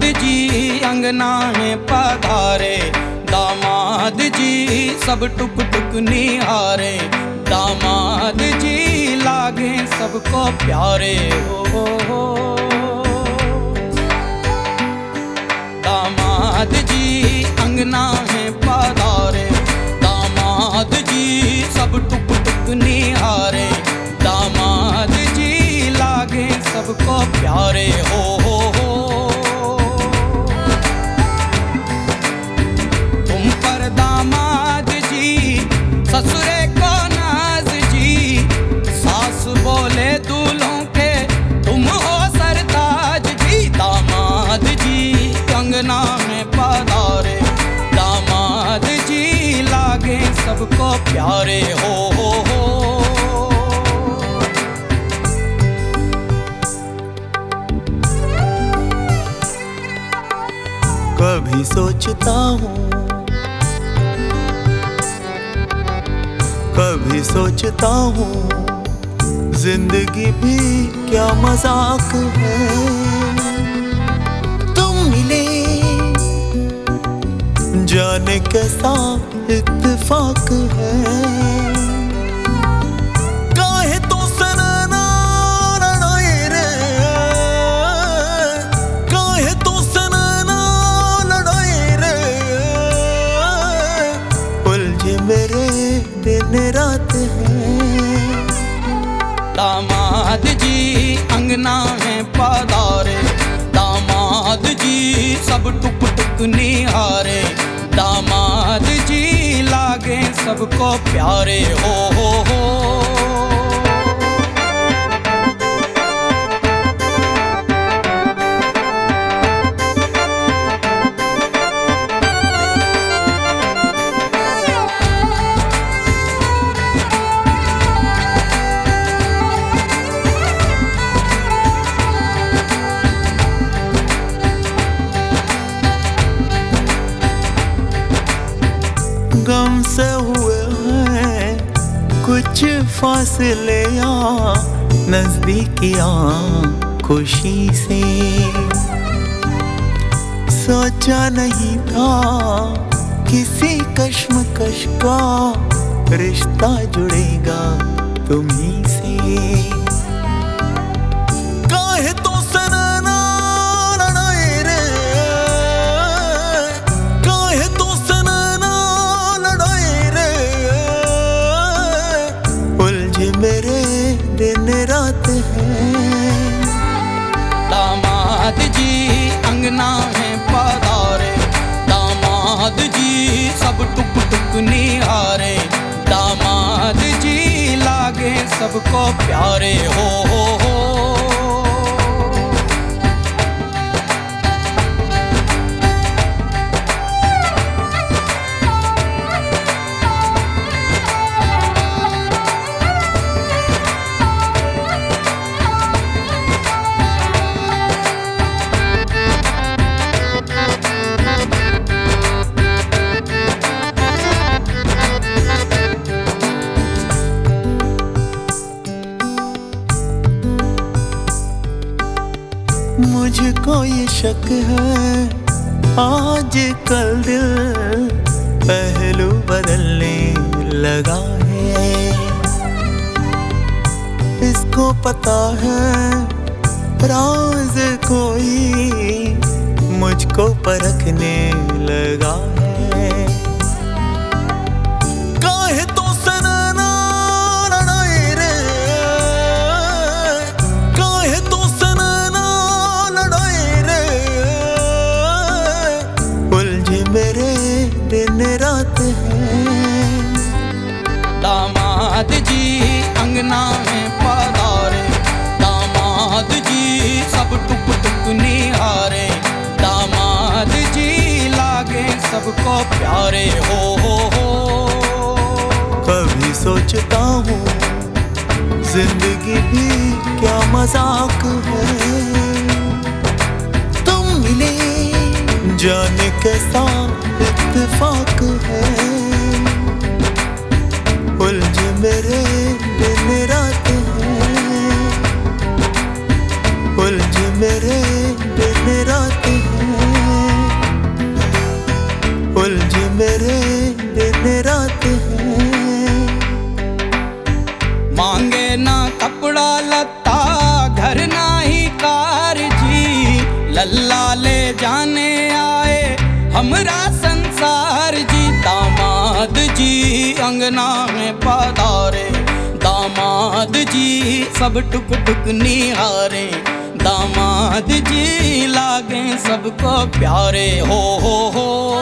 जी, अंगना में पधारे। दामाद जी, सब टुक टुक निहारे। दामाद जी, लागे सबको प्यारे। हो। दामाद जी, अंगना में पधारे। दामाद जी, सब टुक टुक निहारे। दामाद जी, लागे सबको प्यारे। हो हो सबको प्यारे हो हो हो। कभी सोचता हूँ, कभी सोचता हूँ, ज़िंदगी भी क्या मज़ाक है। रे। उलझे मेरे दिन रात है। दामाद जी, अंगना में पधारे दामाद जी, सब टुक टुक निहारे। दामाद जी लागे सबको प्यारे हो हो हो। से हुए हैं कुछ फासले यहाँ नजदीकियाँ खुशी से। सोचा नहीं था किसी कश्मकश का रिश्ता जुड़ेगा तुम्ही से। टुक टुक निहारे दामाद जी लागे सबको प्यारे। हो हो हो। मुझको ये शक है। आज कल दिल पहलू बदलने लगा है। इसको पता है, राज कोई मुझको परखने लगा है। अंगना में दामाद जी सब टुक टुक निहारे, दामाद जी लागे सबको प्यारे, हो हो हो। कभी सोचता हूँ, ज़िंदगी भी क्या मज़ाक है। तुम मिले, जाने कैसा इत्तेफाक है। उलझे मेरे मेरे दिन रात है। उलझे मेरे दिन रात है। मांगे ना कपड़ा लता घर ना ही कार जी। लल्ला ले जाने आए हमरा संसार जी। दामाद जी, अंगना में पधारे। दामाद जी, सब टुक टुक निहारे। दामाद जी लागे सबको प्यारे हो हो हो।